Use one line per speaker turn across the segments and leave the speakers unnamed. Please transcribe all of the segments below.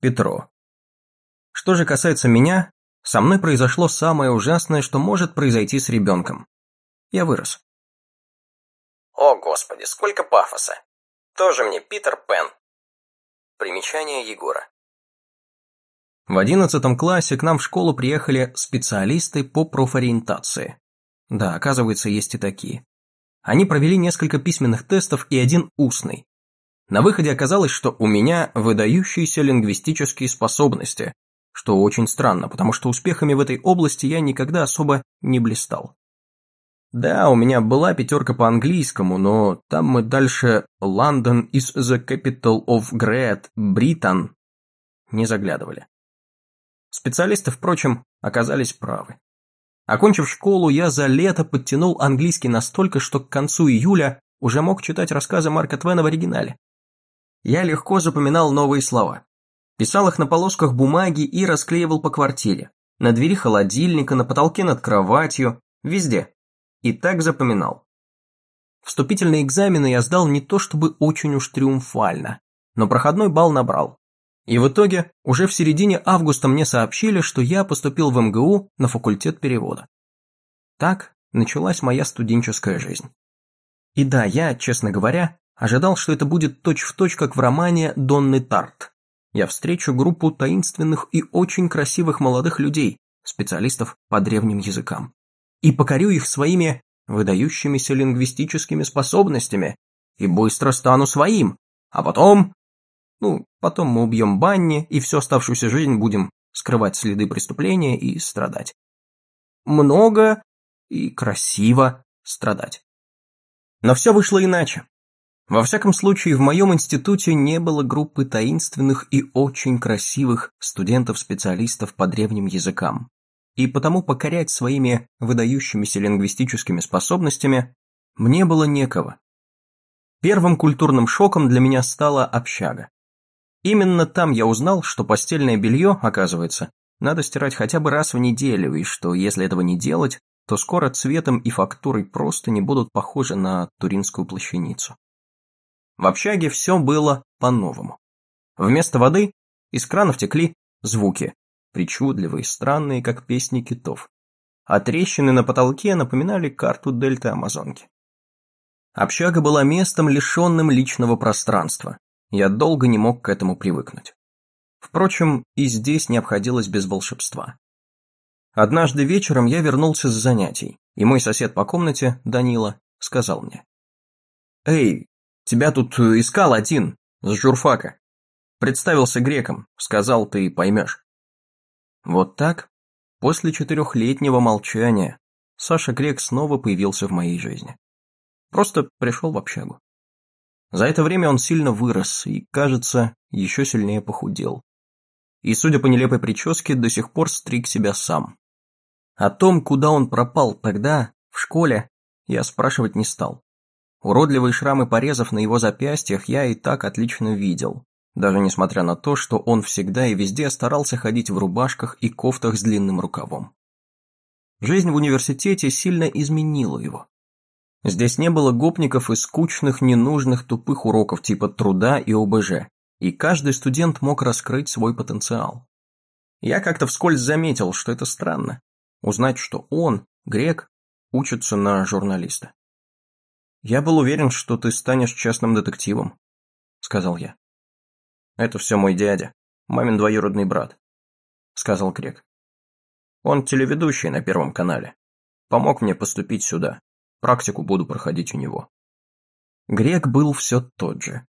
Петро. Что же касается меня, со мной произошло самое ужасное, что может произойти с ребенком. Я вырос.
О, Господи, сколько пафоса. Тоже мне Питер Пен. Примечание Егора.
В одиннадцатом классе к нам в школу приехали специалисты по профориентации. Да, оказывается, есть и такие. Они провели несколько письменных тестов и один устный. На выходе оказалось, что у меня выдающиеся лингвистические способности, что очень странно, потому что успехами в этой области я никогда особо не блистал. Да, у меня была пятерка по английскому, но там мы дальше «London is the capital of Great Britain» не заглядывали. Специалисты, впрочем, оказались правы. Окончив школу, я за лето подтянул английский настолько, что к концу июля уже мог читать рассказы Марка Твена в оригинале. Я легко запоминал новые слова. Писал их на полосках бумаги и расклеивал по квартире. На двери холодильника, на потолке над кроватью, везде. И так запоминал. Вступительные экзамены я сдал не то чтобы очень уж триумфально, но проходной балл набрал. И в итоге, уже в середине августа мне сообщили, что я поступил в МГУ на факультет перевода. Так началась моя студенческая жизнь. И да, я, честно говоря, ожидал, что это будет точь-в-точь, точь, как в романе Донны Тарт я встречу группу таинственных и очень красивых молодых людей, специалистов по древним языкам, и покорю их своими выдающимися лингвистическими способностями и быстро стану своим, а потом... Ну, потом мы убьем Банни и всю оставшуюся жизнь будем скрывать следы преступления и страдать. Много и красиво страдать. Но все вышло иначе. Во всяком случае, в моем институте не было группы таинственных и очень красивых студентов-специалистов по древним языкам. И потому покорять своими выдающимися лингвистическими способностями мне было некого. Первым культурным шоком для меня стала общага. Именно там я узнал, что постельное белье, оказывается, надо стирать хотя бы раз в неделю, и что если этого не делать, то скоро цветом и фактурой просто не будут похожи на туринскую плащаницу. В общаге все было по-новому. Вместо воды из кранов текли звуки, причудливые, странные, как песни китов. А трещины на потолке напоминали карту дельты Амазонки. Общага была местом, лишенным личного пространства. Я долго не мог к этому привыкнуть. Впрочем, и здесь не обходилось без волшебства. Однажды вечером я вернулся с занятий, и мой сосед по комнате, Данила, сказал мне. «Эй, Тебя тут э, искал один, с журфака. Представился греком, сказал, ты поймешь. Вот так, после четырехлетнего молчания, Саша Грек снова появился в моей жизни. Просто пришел в общагу. За это время он сильно вырос и, кажется, еще сильнее похудел. И, судя по нелепой прическе, до сих пор стриг себя сам. О том, куда он пропал тогда, в школе, я спрашивать не стал. Уродливые шрамы порезов на его запястьях я и так отлично видел, даже несмотря на то, что он всегда и везде старался ходить в рубашках и кофтах с длинным рукавом. Жизнь в университете сильно изменила его. Здесь не было гопников и скучных, ненужных, тупых уроков типа труда и ОБЖ, и каждый студент мог раскрыть свой потенциал. Я как-то вскользь заметил, что это странно. Узнать, что он, грек, учится на журналиста. «Я был уверен, что ты станешь частным детективом», — сказал я. «Это все мой дядя, мамин двоюродный брат», — сказал Грек. «Он телеведущий на Первом канале. Помог мне поступить сюда. Практику буду проходить у него». Грек был все тот же.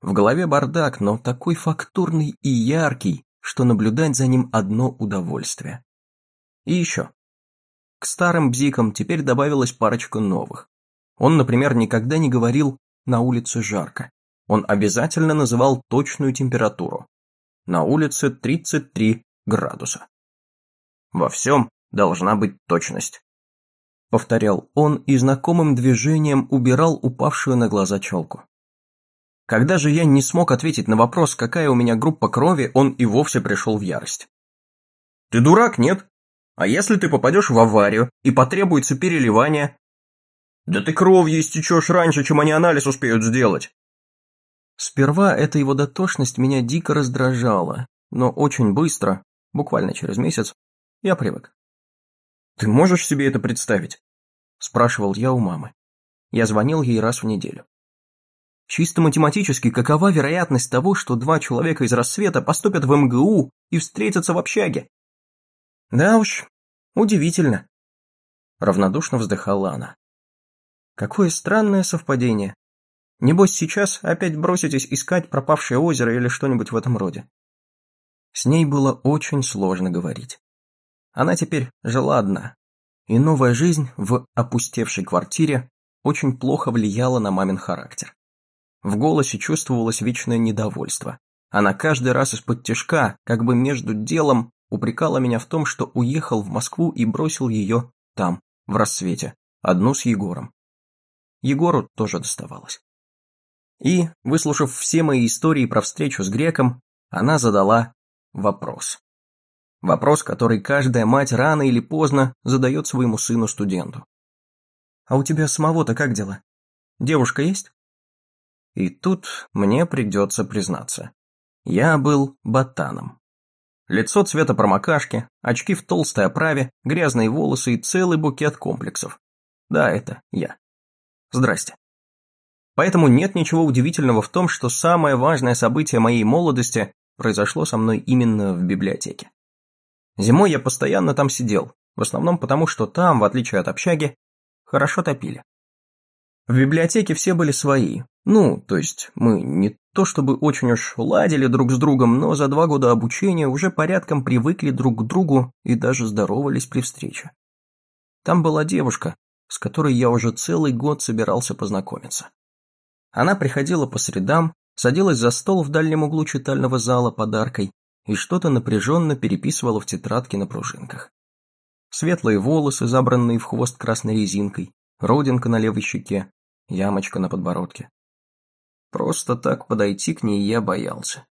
В голове бардак, но такой фактурный и яркий, что наблюдать за ним одно удовольствие. И еще. К старым бзикам теперь добавилась парочка новых. Он, например, никогда не говорил «на улице жарко». Он обязательно называл точную температуру. На улице 33 градуса. Во всем должна быть точность. Повторял он и знакомым движением убирал упавшую на глаза челку. Когда же я не смог ответить на вопрос, какая у меня группа крови, он и вовсе пришел в ярость. «Ты дурак, нет? А если ты попадешь в аварию и потребуется переливание, да ты кровью истечешь раньше, чем они анализ успеют сделать. Сперва эта его дотошность меня дико раздражала, но очень быстро, буквально через месяц, я привык. «Ты можешь себе это представить?» – спрашивал я у мамы. Я звонил ей раз в неделю. Чисто математически, какова вероятность того, что два человека из рассвета поступят в МГУ и встретятся в общаге? Да уж, удивительно. Равнодушно вздыхала она. Какое странное совпадение. Небось сейчас опять броситесь искать пропавшее озеро или что-нибудь в этом роде. С ней было очень сложно говорить. Она теперь жила одна, и новая жизнь в опустевшей квартире очень плохо влияла на мамин характер. В голосе чувствовалось вечное недовольство. Она каждый раз из-под тяжка, как бы между делом, упрекала меня в том, что уехал в Москву и бросил ее там, в рассвете, одну с Егором. Егору тоже доставалось. И, выслушав все мои истории про встречу с греком, она задала вопрос. Вопрос, который каждая мать рано или поздно задает своему сыну-студенту. «А у тебя самого-то как дела? Девушка есть?» И тут мне придется признаться. Я был ботаном. Лицо цвета промокашки, очки в толстой оправе, грязные волосы и целый букет комплексов. Да, это я. Здрасте. Поэтому нет ничего удивительного в том, что самое важное событие моей молодости произошло со мной именно в библиотеке. Зимой я постоянно там сидел, в основном потому, что там, в отличие от общаги, хорошо топили. В библиотеке все были свои. Ну, то есть мы не то чтобы очень уж ладили друг с другом, но за два года обучения уже порядком привыкли друг к другу и даже здоровались при встрече. Там была девушка, с которой я уже целый год собирался познакомиться. Она приходила по средам, садилась за стол в дальнем углу читального зала подаркой и что-то напряженно переписывала в тетрадке на пружинках. Светлые волосы, забранные в хвост красной резинкой, родинка на левой щеке, ямочка на подбородке. Просто так подойти к ней я боялся.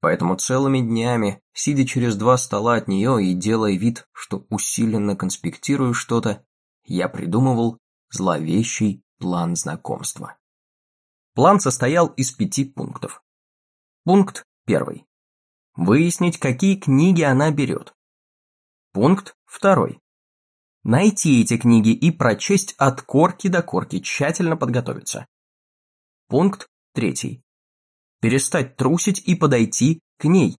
Поэтому целыми днями, сидя через два стола от нее и делая вид, что усиленно конспектирую что-то, я придумывал зловещий план знакомства. План состоял из пяти пунктов. Пункт первый. Выяснить, какие книги она берет. Пункт второй. Найти эти книги и прочесть от корки до корки, тщательно подготовиться. Пункт третий. Перестать трусить и подойти к ней.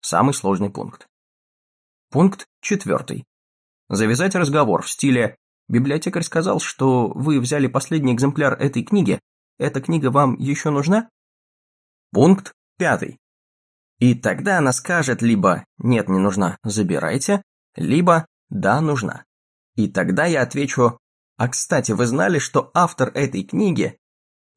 Самый сложный пункт. Пункт четвертый. Завязать разговор в стиле «Библиотекарь сказал, что вы взяли последний экземпляр этой книги. Эта книга вам еще нужна?» Пункт пятый. И тогда она скажет либо «нет, не нужна, забирайте», либо «да, нужна». И тогда я отвечу, а кстати, вы знали, что автор этой книги?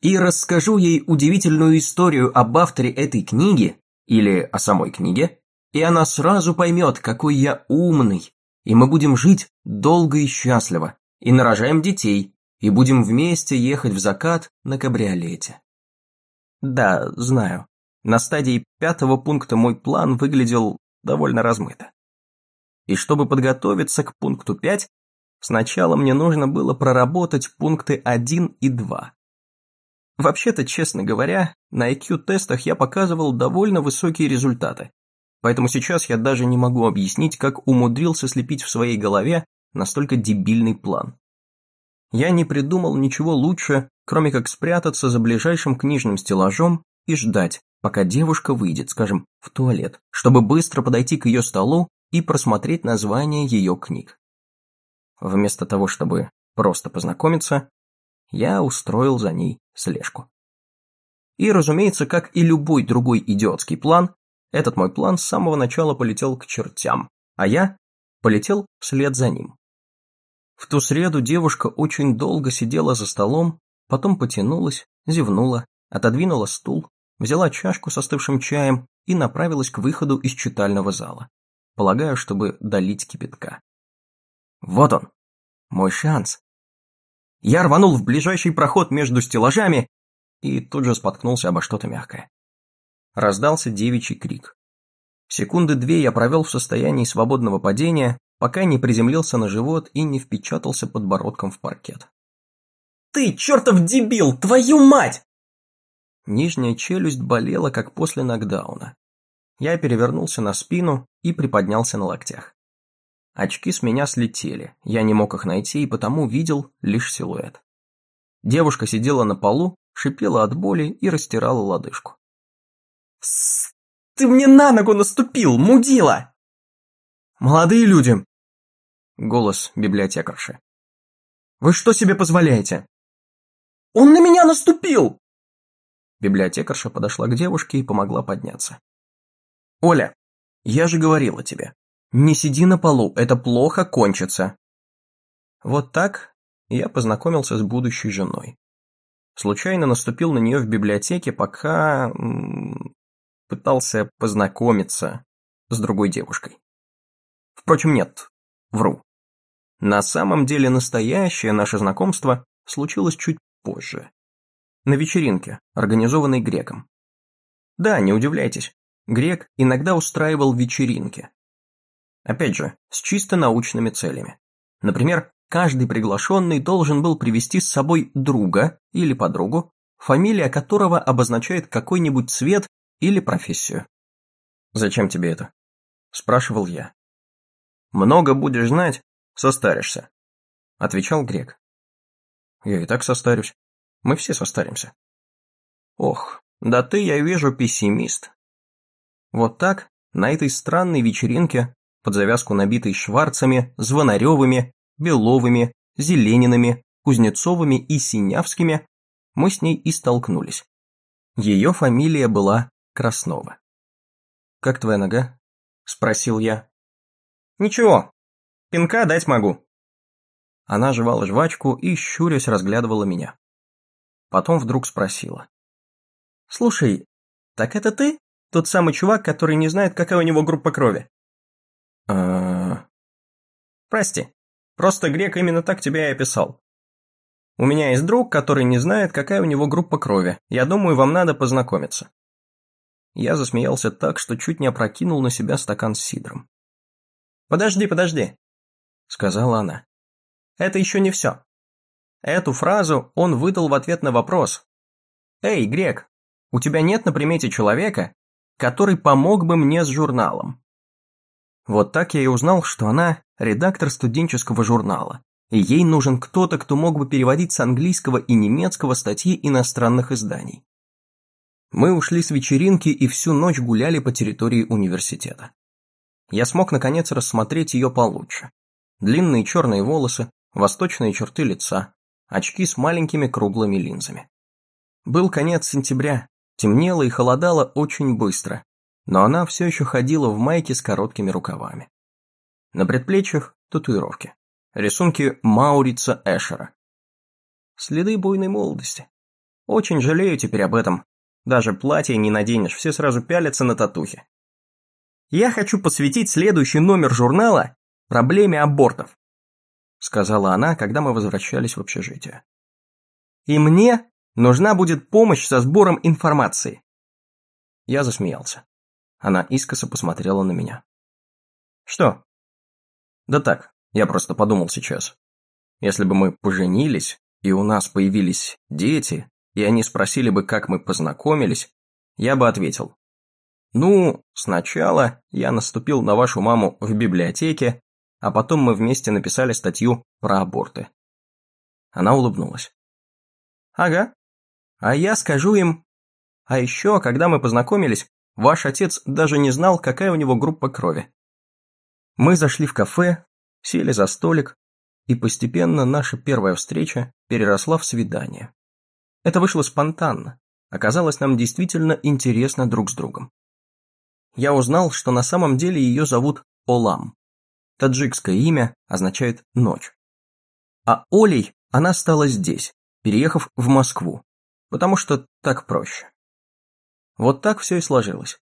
И расскажу ей удивительную историю об авторе этой книги, или о самой книге, и она сразу поймет, какой я умный, и мы будем жить долго и счастливо, и нарожаем детей, и будем вместе ехать в закат на кабриолете. Да, знаю, на стадии пятого пункта мой план выглядел довольно размыто. И чтобы подготовиться к пункту 5, Сначала мне нужно было проработать пункты 1 и 2. Вообще-то, честно говоря, на IQ-тестах я показывал довольно высокие результаты, поэтому сейчас я даже не могу объяснить, как умудрился слепить в своей голове настолько дебильный план. Я не придумал ничего лучше, кроме как спрятаться за ближайшим книжным стеллажом и ждать, пока девушка выйдет, скажем, в туалет, чтобы быстро подойти к ее столу и просмотреть названия ее книг. Вместо того, чтобы просто познакомиться, я устроил за ней слежку. И, разумеется, как и любой другой идиотский план, этот мой план с самого начала полетел к чертям, а я полетел вслед за ним. В ту среду девушка очень долго сидела за столом, потом потянулась, зевнула, отодвинула стул, взяла чашку с остывшим чаем и направилась к выходу из читального зала, полагаю, чтобы долить кипятка. Вот он, мой шанс. Я рванул в ближайший проход между стеллажами и тут же споткнулся обо что-то мягкое. Раздался девичий крик. Секунды две я провел в состоянии свободного падения, пока не приземлился на живот и не впечатался подбородком в паркет. «Ты, чертов дебил, твою мать!» Нижняя челюсть болела, как после нокдауна. Я перевернулся на спину и приподнялся на локтях. Очки с меня слетели, я не мог их найти и потому видел лишь силуэт. Девушка сидела на полу, шипела от боли и растирала лодыжку.
«С ты мне на ногу наступил, мудила!»
«Молодые люди!» Голос библиотекарши. «Вы что себе позволяете?»
«Он на меня наступил!»
Библиотекарша подошла к девушке и помогла подняться. «Оля, я же говорила тебе, не сиди на полу, это плохо кончится». Вот так я познакомился с будущей женой. Случайно наступил на нее в библиотеке, пока пытался познакомиться с другой девушкой. Впрочем, нет, вру. На самом деле настоящее наше знакомство случилось чуть позже. На вечеринке, организованной греком. Да, не удивляйтесь, грек иногда устраивал вечеринки. Опять же, с чисто научными целями. Например, каждый приглашенный должен был привести с собой друга или подругу, фамилия которого обозначает какой-нибудь цвет или профессию. «Зачем тебе это?» – спрашивал я. «Много будешь знать, состаришься», – отвечал грек. «Я и так состарюсь. Мы все состаримся». «Ох, да ты, я вижу, пессимист». Вот так, на этой странной вечеринке, под завязку набитой Шварцами, Звонаревыми, Беловыми, Зеленинами, Кузнецовыми и Синявскими, мы с ней и столкнулись. Ее фамилия была Краснова. «Как твоя нога?» – спросил я. «Ничего, пинка дать могу». Она жевала жвачку и, щурясь, разглядывала меня. Потом вдруг спросила. «Слушай, так это ты? Тот самый чувак, который не знает, какая у него группа крови?» «Прости, просто Грек именно так тебя и описал. У меня есть друг, который не знает, какая у него группа крови. Я думаю, вам надо познакомиться». Я засмеялся так, что чуть не опрокинул на себя стакан с сидром. «Подожди, подожди», — сказала она. «Это еще не все». Эту фразу он выдал в ответ на вопрос. «Эй, Грек, у тебя нет на примете человека, который помог бы мне с журналом?» Вот так я и узнал, что она редактор студенческого журнала, и ей нужен кто-то, кто мог бы переводить с английского и немецкого статьи иностранных изданий. Мы ушли с вечеринки и всю ночь гуляли по территории университета. Я смог наконец рассмотреть ее получше. Длинные черные волосы, восточные черты лица, очки с маленькими круглыми линзами. Был конец сентября, темнело и холодало очень быстро, но она все еще ходила в майке с короткими рукавами. На предплечьях татуировки, рисунки Маурица Эшера. Следы буйной молодости. Очень жалею теперь об этом, даже платье не наденешь, все сразу пялятся на татухи. Я хочу посвятить следующий номер журнала проблеме абортов, сказала она, когда мы возвращались в общежитие. И мне нужна будет помощь со сбором информации. Я засмеялся. Она искоса посмотрела на меня. Что? Да так, я просто подумал сейчас. Если бы мы поженились, и у нас появились дети, и они спросили бы, как мы познакомились, я бы ответил. Ну, сначала я наступил на вашу маму в библиотеке, а потом мы вместе написали статью про аборты. Она улыбнулась. Ага. А я скажу им... А еще, когда мы познакомились, ваш отец даже не знал, какая у него группа крови. Мы зашли в кафе, сели за столик, и постепенно наша первая встреча переросла в свидание. Это вышло спонтанно. Оказалось, нам действительно интересно друг с другом. Я узнал, что на самом деле ее зовут Олам. Таджикское имя означает «ночь». А Олей она стала здесь, переехав в Москву, потому что так проще. Вот так все и сложилось.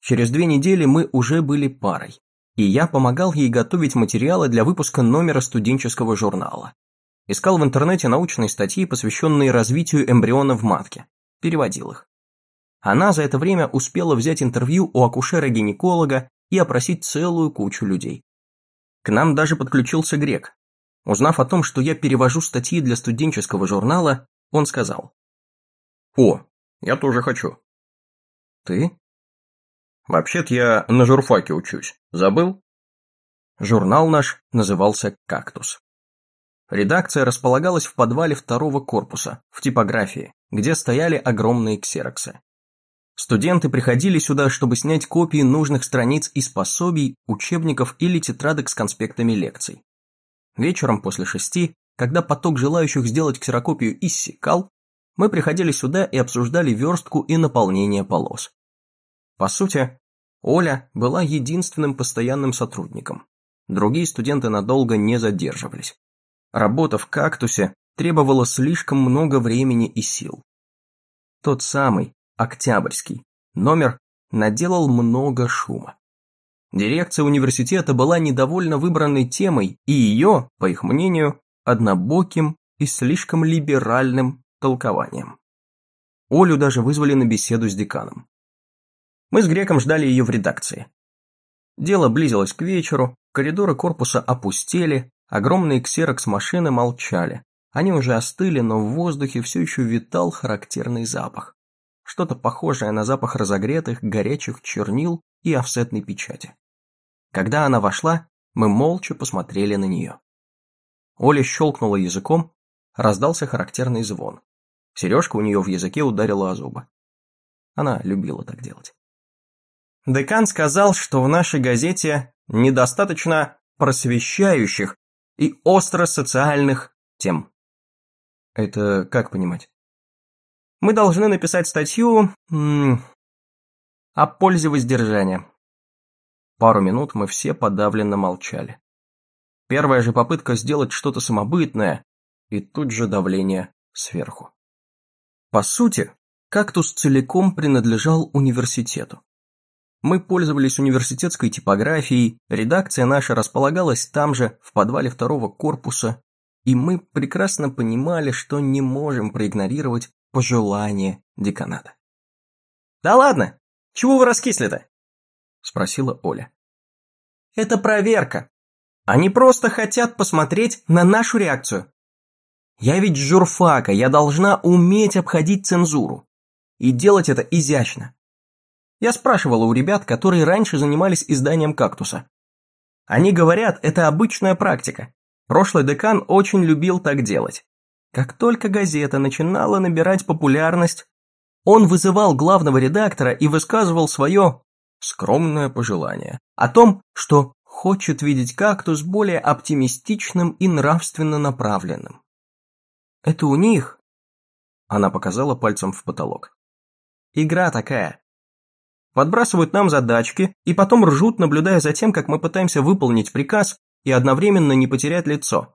Через две недели мы уже были парой, и я помогал ей готовить материалы для выпуска номера студенческого журнала. Искал в интернете научные статьи, посвященные развитию эмбриона в матке. Переводил их. Она за это время успела взять интервью у акушера-гинеколога и опросить целую кучу людей. К нам даже подключился грек. Узнав о том, что я перевожу статьи для студенческого журнала, он сказал. «О, я тоже хочу». «Ты?» Вообще-то я на журфаке учусь. Забыл? Журнал наш назывался «Кактус». Редакция располагалась в подвале второго корпуса, в типографии, где стояли огромные ксероксы. Студенты приходили сюда, чтобы снять копии нужных страниц из пособий, учебников или тетрадок с конспектами лекций. Вечером после шести, когда поток желающих сделать ксерокопию иссякал, мы приходили сюда и обсуждали верстку и наполнение полос. По сути, Оля была единственным постоянным сотрудником. Другие студенты надолго не задерживались. Работа в «Кактусе» требовала слишком много времени и сил. Тот самый, Октябрьский, номер наделал много шума. Дирекция университета была недовольна выбранной темой и ее, по их мнению, однобоким и слишком либеральным толкованием. Олю даже вызвали на беседу с деканом. Мы с Греком ждали ее в редакции. Дело близилось к вечеру, коридоры корпуса опустели, огромные ксерокс-машины молчали. Они уже остыли, но в воздухе все еще витал характерный запах. Что-то похожее на запах разогретых, горячих чернил и офсетной печати. Когда она вошла, мы молча посмотрели на нее. Оля щелкнула языком, раздался характерный звон. Сережка у нее в языке ударила о зубы. Она любила так делать. Декан сказал, что в нашей газете недостаточно просвещающих и остро-социальных тем. Это как понимать? Мы должны написать статью о пользе воздержания. Пару минут мы все подавленно молчали. Первая же попытка сделать что-то самобытное, и тут же давление сверху. По сути, кактус целиком принадлежал университету. Мы пользовались университетской типографией, редакция наша располагалась там же, в подвале второго корпуса, и мы прекрасно понимали, что не можем проигнорировать пожелание деканата. «Да ладно! Чего вы раскисли-то?» – спросила Оля. «Это проверка. Они просто хотят посмотреть на нашу реакцию. Я ведь журфака, я должна уметь обходить цензуру. И делать это изящно. Я спрашивала у ребят, которые раньше занимались изданием «Кактуса». Они говорят, это обычная практика. Прошлый декан очень любил так делать. Как только газета начинала набирать популярность, он вызывал главного редактора и высказывал свое скромное пожелание о том, что хочет видеть кактус более оптимистичным и нравственно направленным. Это у них, она показала пальцем в потолок. Игра такая. Подбрасывают нам задачки и потом ржут, наблюдая за тем, как мы пытаемся выполнить приказ и одновременно не потерять лицо.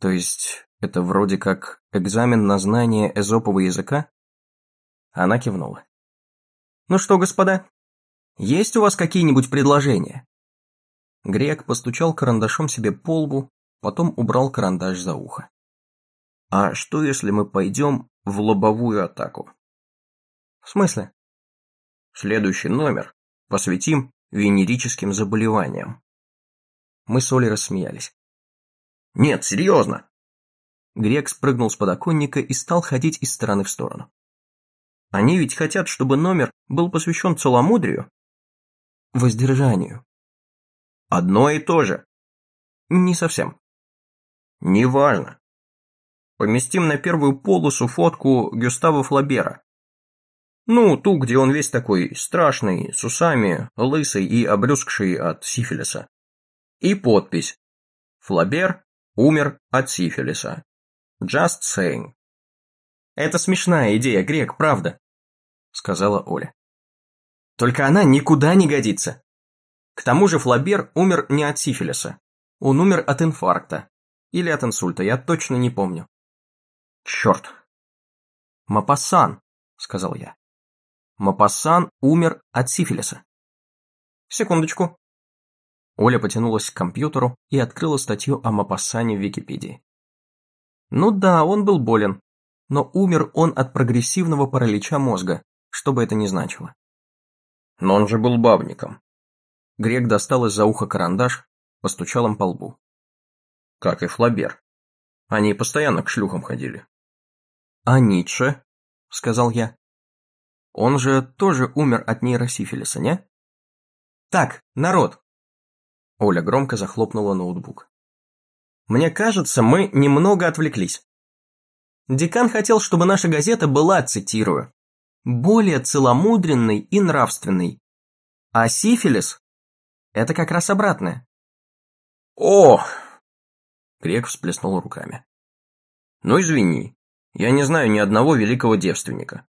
То есть это вроде как экзамен на знание эзопового языка? Она кивнула. Ну что, господа, есть у вас какие-нибудь предложения? Грек постучал карандашом себе по лбу, потом убрал карандаш за ухо. А что, если мы пойдем в лобовую атаку? В смысле? Следующий номер посвятим венерическим заболеваниям. Мы с Олей рассмеялись. Нет, серьезно, Грек спрыгнул с подоконника и стал ходить из стороны в сторону. Они ведь хотят, чтобы номер был посвящен целомудрию? Воздержанию. Одно и то же. Не совсем. Неважно. Поместим на первую полосу фотку Гюстава Флабера. Ну, ту, где он весь такой страшный, с усами, лысый и обрюзгший от сифилиса. И подпись. Флабер умер от сифилиса. Just saying. Это смешная идея, Грек, правда, сказала Оля. Только она никуда не годится. К тому же Флабер умер не от сифилиса. Он умер от инфаркта. Или от инсульта, я точно не помню. Черт. Мапассан, сказал я. Мапассан умер от сифилиса. Секундочку. Оля потянулась к компьютеру и открыла статью о Мапассане в Википедии. Ну да, он был болен, но умер он от прогрессивного паралича мозга, что бы это ни значило. Но он же был бабником. Грек достал из-за уха карандаш, постучал им по лбу. Как и Флабер. Они постоянно к шлюхам ходили. А Ницше? Сказал я. Он же тоже умер от нейросифилиса, не? Так, народ. Оля громко захлопнула ноутбук. Мне кажется, мы немного отвлеклись. Декан хотел, чтобы наша газета была, цитирую, более целомудренной и нравственной. А сифилис – это как раз обратное.
О!
Грек всплеснул руками.
Ну извини, я не знаю ни одного великого девственника.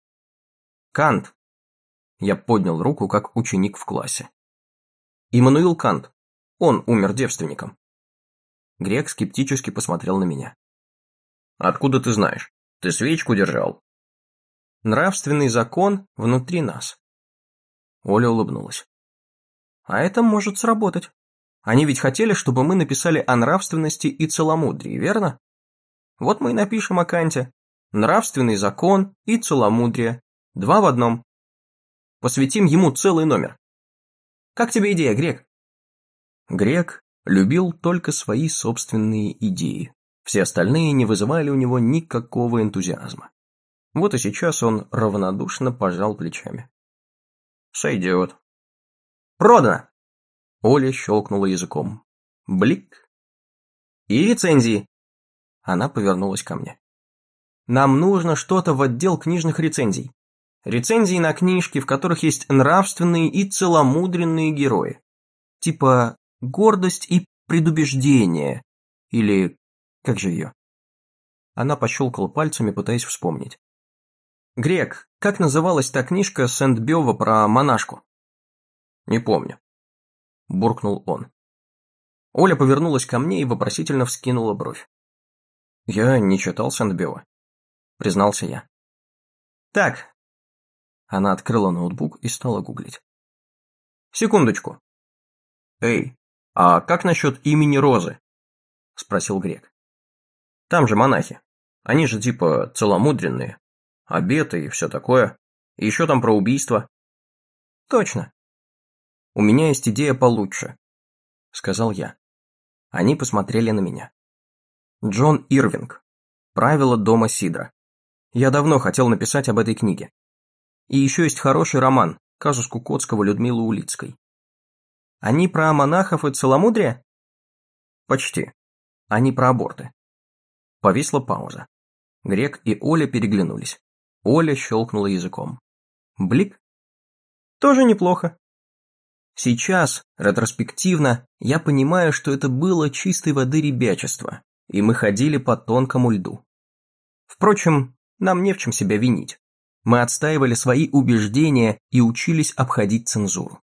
Кант. Я поднял руку, как ученик в классе. Иммануил Кант. Он умер девственником. Грек скептически посмотрел на меня.
Откуда ты знаешь? Ты свечку держал?
Нравственный закон внутри нас. Оля улыбнулась. А это может сработать. Они ведь хотели, чтобы мы написали о нравственности и целомудрии, верно? Вот мы и напишем о Канте. Нравственный закон и целомудрие. Два в одном. Посвятим ему целый номер. Как тебе идея, Грек? Грек любил только свои собственные идеи. Все остальные не вызывали у него никакого энтузиазма. Вот и сейчас он равнодушно пожал плечами.
Сойдет.
Продано! Оля щелкнула языком. Блик. И рецензии. Она повернулась ко мне. Нам нужно что-то в отдел книжных рецензий. Рецензии на книжки, в которых есть нравственные и целомудренные герои. Типа «Гордость и предубеждение» или как же ее? Она пощелкала пальцами, пытаясь вспомнить. «Грек, как называлась та книжка Сент-Бёва про монашку?»
«Не помню», – буркнул он.
Оля повернулась ко мне и вопросительно вскинула бровь.
«Я не читал Сент-Бёва», – признался я.
«Так». Она открыла ноутбук и стала гуглить. «Секундочку».
«Эй, а как насчет имени Розы?» – спросил Грек.
Там же монахи.
Они же типа целомудренные. Обеты и все такое. И еще там про убийство.
Точно. У меня есть идея получше, сказал я. Они посмотрели на меня. Джон Ирвинг. Правила дома Сидра. Я давно хотел написать об этой книге. И еще есть хороший роман «Казус Кукотского Людмилы Улицкой». Они про монахов и целомудрие? Почти. Они про аборты. Повисла пауза. Грек и Оля переглянулись. Оля щелкнула языком. Блик? Тоже неплохо. Сейчас, ретроспективно, я понимаю, что это было чистой воды ребячество, и мы ходили по тонкому льду. Впрочем, нам не в чем себя винить. Мы отстаивали свои убеждения и учились обходить цензуру.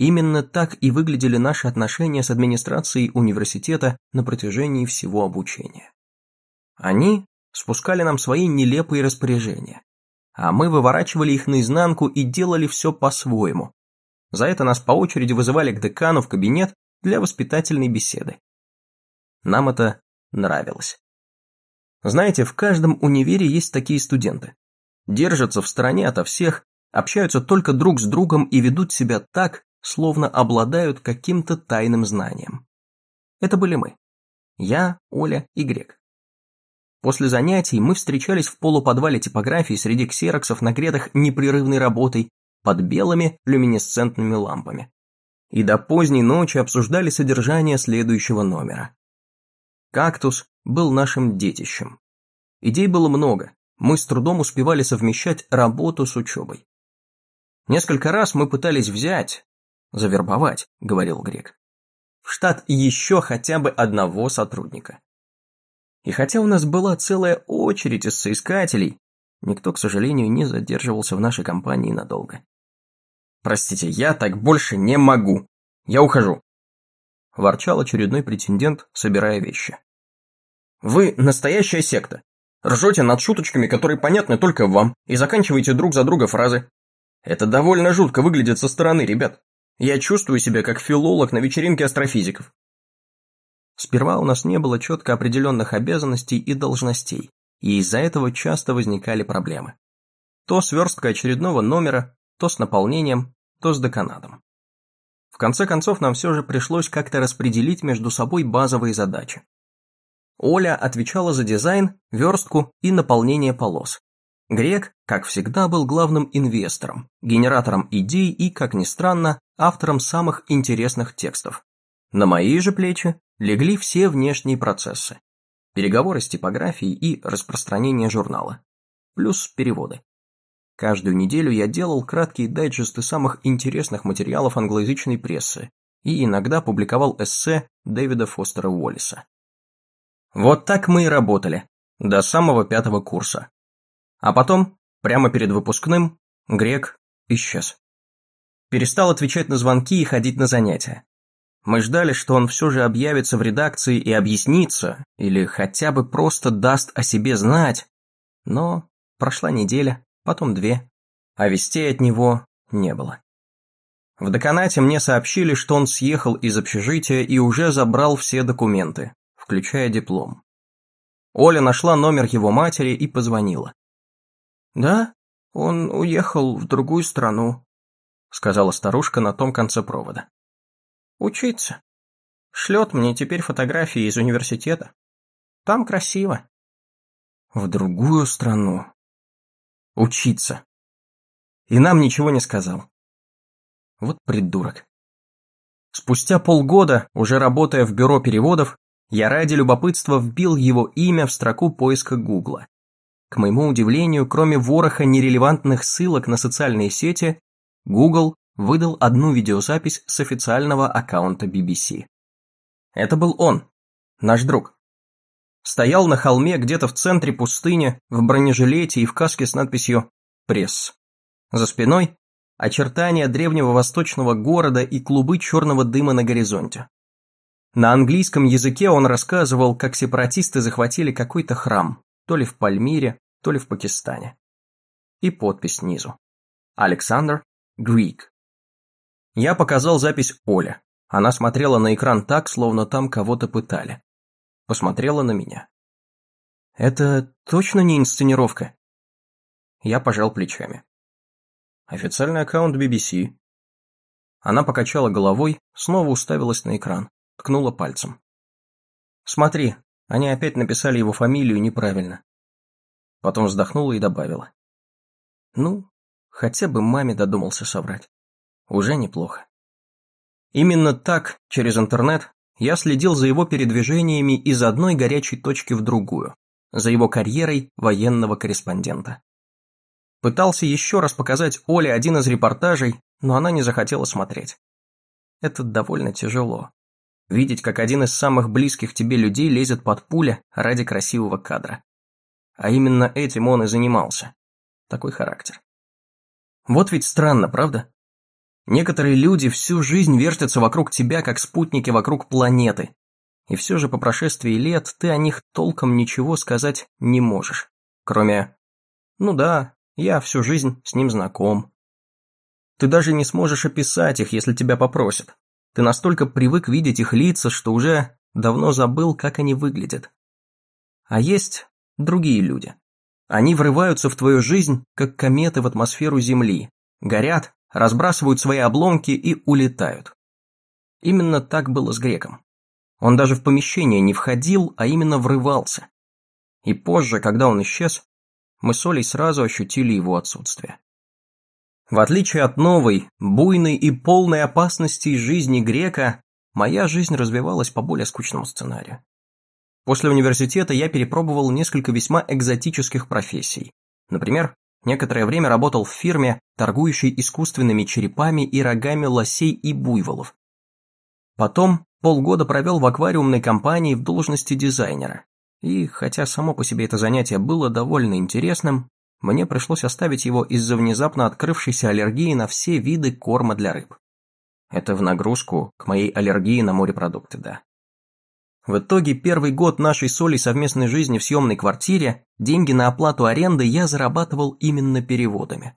Именно так и выглядели наши отношения с администрацией университета на протяжении всего обучения. Они спускали нам свои нелепые распоряжения, а мы выворачивали их наизнанку и делали все по-своему. За это нас по очереди вызывали к декану в кабинет для воспитательной беседы. Нам это нравилось. Знаете, в каждом универе есть такие студенты. Держатся в стороне ото всех, общаются только друг с другом и ведут себя так, словно обладают каким-то тайным знанием. Это были мы. Я, Оля и Грек. После занятий мы встречались в полуподвале типографии среди ксероксов, нагретых непрерывной работой под белыми люминесцентными лампами. И до поздней ночи обсуждали содержание следующего номера. «Кактус» был нашим детищем. Идей было много, мы с трудом успевали совмещать работу с учебой. Несколько раз мы пытались взять, завербовать, говорил Грек, в штат еще хотя бы одного сотрудника. И хотя у нас была целая очередь из соискателей, никто, к сожалению, не задерживался в нашей компании надолго. «Простите, я так больше не могу. Я ухожу», – ворчал очередной претендент, собирая вещи. «Вы настоящая секта. Ржете над шуточками, которые понятны только вам, и заканчиваете друг за друга фразы. Это довольно жутко выглядит со стороны, ребят. Я чувствую себя как филолог на вечеринке астрофизиков. Сперва у нас не было четко определенных обязанностей и должностей, и из-за этого часто возникали проблемы. То сверстка очередного номера, то с наполнением, то с деканатом. В конце концов, нам все же пришлось как-то распределить между собой базовые задачи. Оля отвечала за дизайн, верстку и наполнение полос. Грек, как всегда, был главным инвестором, генератором идей и, как ни странно, автором самых интересных текстов. На мои же плечи легли все внешние процессы. Переговоры с типографией и распространение журнала. Плюс переводы. Каждую неделю я делал краткие дайджесты самых интересных материалов англоязычной прессы и иногда публиковал эссе Дэвида Фостера Уоллиса. Вот так мы и работали, до самого пятого курса. А потом, прямо перед выпускным, Грек исчез. Перестал отвечать на звонки и ходить на занятия. Мы ждали, что он все же объявится в редакции и объяснится, или хотя бы просто даст о себе знать. Но прошла неделя, потом две, а вестей от него не было. В деканате мне сообщили, что он съехал из общежития и уже забрал все документы, включая диплом. Оля нашла номер его матери и позвонила. «Да, он уехал в другую страну», — сказала старушка на том конце провода. «Учиться. Шлет мне теперь фотографии из университета. Там красиво». «В другую страну. Учиться. И нам ничего не сказал. Вот придурок». Спустя полгода, уже работая в бюро переводов, я ради любопытства вбил его имя в строку поиска Гугла. К моему удивлению, кроме вороха нерелевантных ссылок на социальные сети, Google выдал одну видеозапись с официального аккаунта BBC. Это был он, наш друг. Стоял на холме где-то в центре пустыни, в бронежилете и в каске с надписью «Пресс». За спиной – очертания древнего восточного города и клубы черного дыма на горизонте. На английском языке он рассказывал, как сепаратисты захватили какой-то храм, то ли в Пальмире, то ли в Пакистане. И подпись снизу. Александр Грик. Я показал запись Оле. Она смотрела на экран так, словно там кого-то пытали. Посмотрела на меня. Это точно не инсценировка? Я пожал плечами. Официальный аккаунт BBC. Она покачала головой, снова уставилась на экран, ткнула пальцем. Смотри, они опять написали его фамилию неправильно. Потом вздохнула и добавила. Ну, хотя бы маме додумался соврать. Уже неплохо. Именно так, через интернет, я следил за его передвижениями из одной горячей точки в другую, за его карьерой военного корреспондента. Пытался еще раз показать Оле один из репортажей, но она не захотела смотреть. Это довольно тяжело. Видеть, как один из самых близких тебе людей лезет под пуля ради красивого кадра. А именно этим он и занимался. Такой характер. Вот ведь странно, правда? Некоторые люди всю жизнь вертятся вокруг тебя, как спутники вокруг планеты. И все же по прошествии лет ты о них толком ничего сказать не можешь. Кроме «ну да, я всю жизнь с ним знаком». Ты даже не сможешь описать их, если тебя попросят. Ты настолько привык видеть их лица, что уже давно забыл, как они выглядят. А есть другие люди. Они врываются в твою жизнь, как кометы в атмосферу Земли, горят, разбрасывают свои обломки и улетают. Именно так было с греком. Он даже в помещение не входил, а именно врывался. И позже, когда он исчез, мы с Олей сразу ощутили его отсутствие. В отличие от новой, буйной и полной опасностей жизни грека, моя жизнь развивалась по более скучному сценарию. После университета я перепробовал несколько весьма экзотических профессий. Например, некоторое время работал в фирме, торгующей искусственными черепами и рогами лосей и буйволов. Потом полгода провел в аквариумной компании в должности дизайнера. И, хотя само по себе это занятие было довольно интересным, мне пришлось оставить его из-за внезапно открывшейся аллергии на все виды корма для рыб. Это в нагрузку к моей аллергии на морепродукты, да. В итоге первый год нашей соли совместной жизни в съемной квартире деньги на оплату аренды я зарабатывал именно переводами.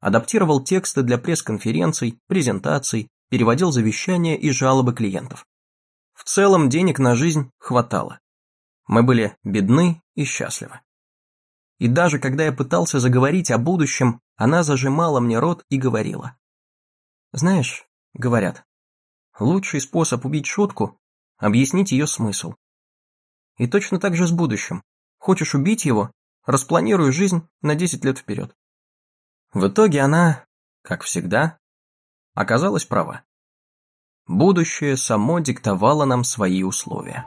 Адаптировал тексты для пресс-конференций, презентаций, переводил завещания и жалобы клиентов. В целом денег на жизнь хватало. Мы были бедны и счастливы. И даже когда я пытался заговорить о будущем, она зажимала мне рот и говорила. Знаешь, говорят, лучший способ убить шутку – объяснить ее смысл. И точно так же с будущим. Хочешь убить его распланирую жизнь на 10 лет вперед. В итоге она, как всегда, оказалась права. Будущее само диктовало нам свои условия.